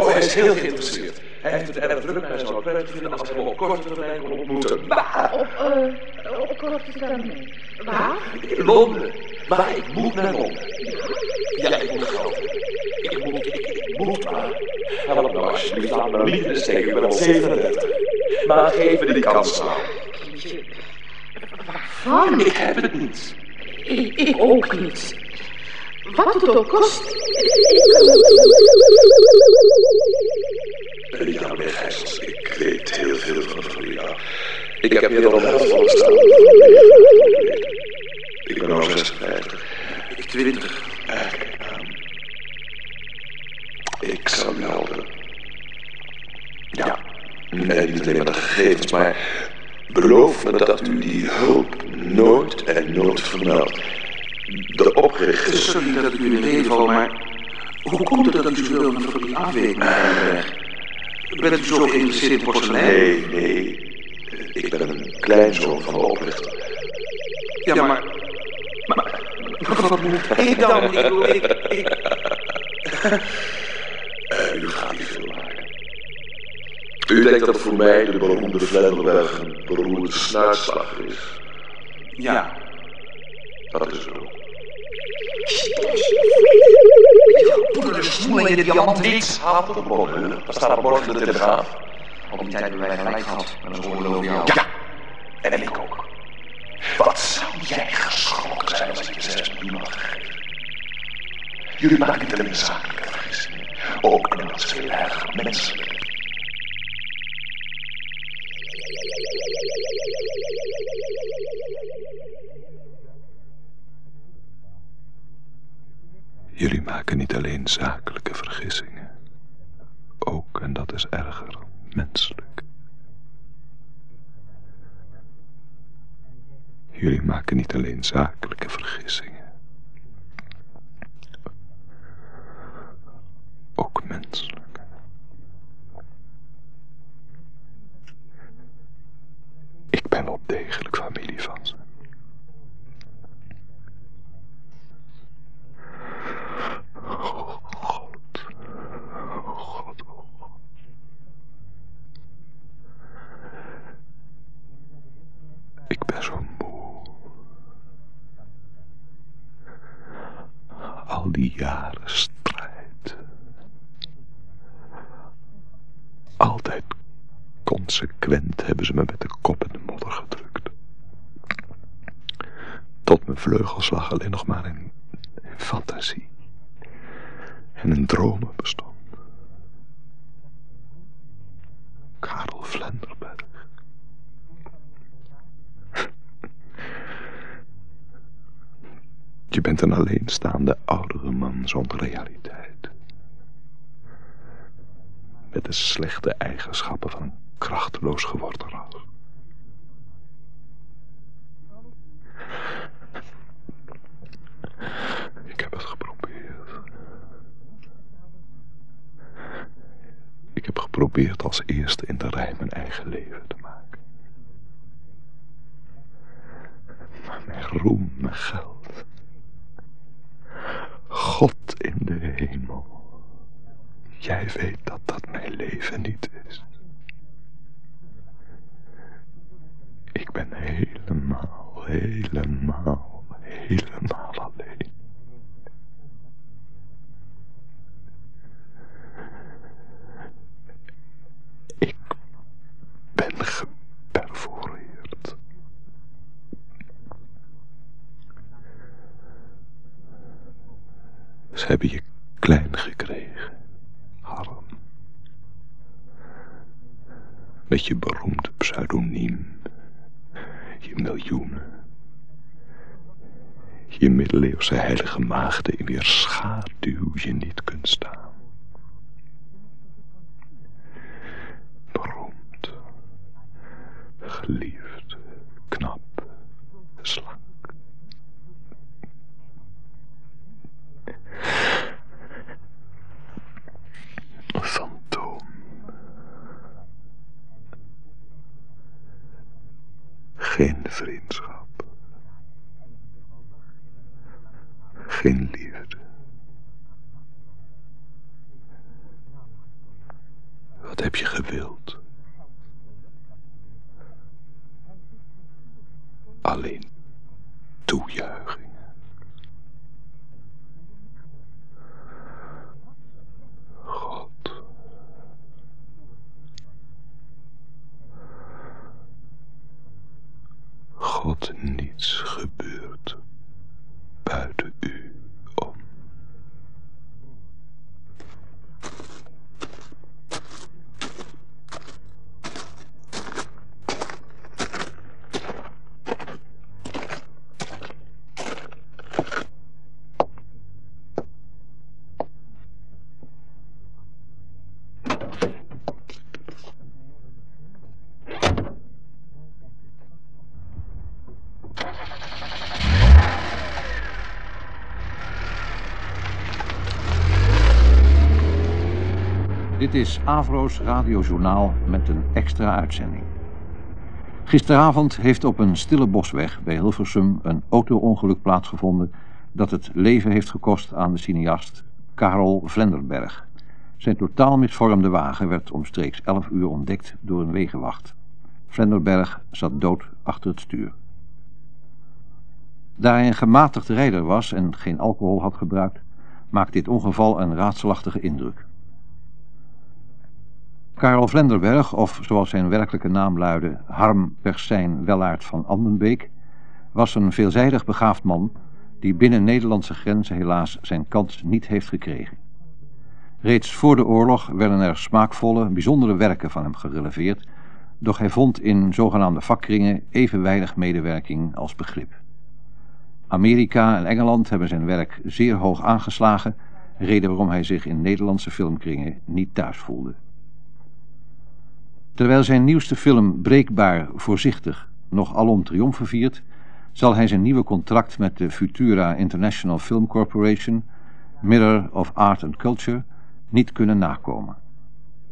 S3: Oh, hij is heel geïnteresseerd. Hij heeft het erg druk en zou het prettig vinden als hij hem op korte termijn kon ontmoeten. Maar
S17: Op, eh, op korte termijn. Waar?
S3: in Londen. Maar ik moet naar Londen. Ja, ik moet geld. Ik moet, ik, ik moet maar. Help me alsjeblieft aan me niet in. Ik ben al 37. Maar geef me die kans nou.
S17: Waarvan?
S3: Ik heb het niet.
S17: Ik, ik ook niet. Wat het ook kost.
S6: Ja, meneer Gijsels, ik weet heel veel van familie. Ik heb hier al heel veel staan. Ik ben nu 56. Ik 20. Eigenlijk. ehm, Ik zal u helpen. Ja,
S12: mij niet alleen maar de gegevens, maar beloof me dat u die hulp nooit en nooit vermeldt. De oprichter...
S11: Sorry dat ik u in de reden val, maar... Hoe komt het dat u zo wil een familie afweet Rijnberg? Bent u zo geïnteresseerd in porselein?
S12: Nee, nee. Ik ben een kleinzoon van de oprichter.
S11: Ja, maar... Wat moet ik dan? Ik bedoel, ik... ik...
S12: Uh, u gaat niet veel maken. U denkt dat voor mij de beroemde Vlenderberg een beroerde snuitslag is?
S11: Ja.
S12: Dat is zo.
S11: Poedelen smoeien de diamanten niet.
S12: Haat de bonnen. Daar staat een bord in de telegraaf.
S11: Op die tijd hebben wij gelijk gehad. Oorlog over jou.
S12: Ja, en ik ook. Wat zou jij geschrokken zijn als je zes miljoen had gegeven? Jullie maken niet alleen zakelijke vergissingen, ook en dat is veel erger menselijk.
S3: Jullie maken niet alleen zakelijke vergissingen, ook, en dat is erger, menselijk. Jullie maken niet alleen zakelijke vergissingen, God in de hemel. Jij weet dat dat mijn leven niet is. Ik ben helemaal, helemaal, helemaal Met je beroemde pseudoniem, je miljoenen, je middeleeuwse heilige maagden in wier schaduw je niet kunt staan.
S18: Dit is Avro's radiojournaal met een extra uitzending. Gisteravond heeft op een stille bosweg bij Hilversum een auto-ongeluk plaatsgevonden dat het leven heeft gekost aan de cineast Karel Vlenderberg. Zijn totaal misvormde wagen werd omstreeks 11 uur ontdekt door een wegenwacht. Vlenderberg zat dood achter het stuur. Daar hij een gematigd rijder was en geen alcohol had gebruikt, maakt dit ongeval een raadselachtige indruk. Karel Vlenderberg, of zoals zijn werkelijke naam luidde, Harm Persijn Wellaert van Andenbeek, was een veelzijdig begaafd man die binnen Nederlandse grenzen helaas zijn kans niet heeft gekregen. Reeds voor de oorlog werden er smaakvolle, bijzondere werken van hem gereleveerd, doch hij vond in zogenaamde vakkringen even weinig medewerking als begrip. Amerika en Engeland hebben zijn werk zeer hoog aangeslagen, reden waarom hij zich in Nederlandse filmkringen niet thuis voelde. Terwijl zijn nieuwste film Breekbaar Voorzichtig nog alom triomfen viert, zal hij zijn nieuwe contract met de Futura International Film Corporation, Mirror of Art and Culture, niet kunnen nakomen.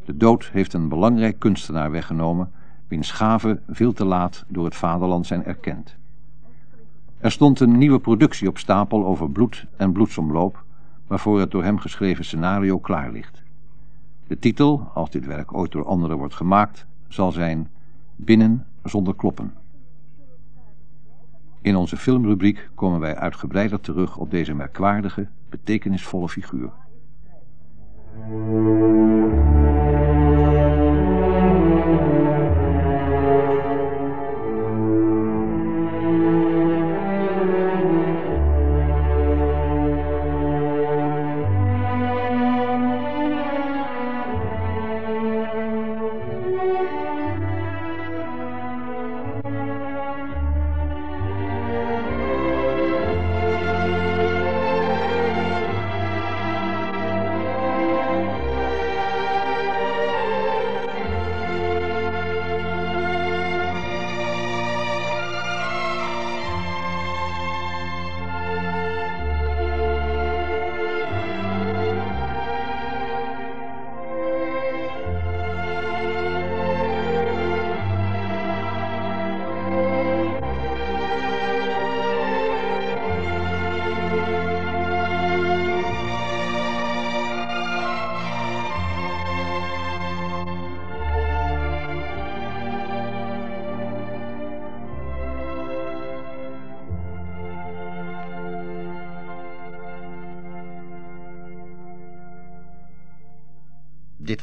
S18: De dood heeft een belangrijk kunstenaar weggenomen, wiens gaven veel te laat door het vaderland zijn erkend. Er stond een nieuwe productie op stapel over bloed en bloedsomloop, waarvoor het door hem geschreven scenario klaar ligt. De titel, als dit werk ooit door anderen wordt gemaakt, zal zijn Binnen zonder kloppen. In onze filmrubriek komen wij uitgebreider terug op deze merkwaardige, betekenisvolle figuur.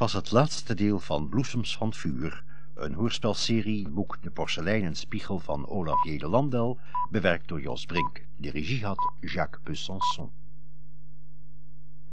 S1: Was het laatste deel van Bloesems van Vuur, een hoorspelserie boek De Porseleinen Spiegel van Olaf J. de Landel, bewerkt door Jos Brink. De regie had Jacques Besançon.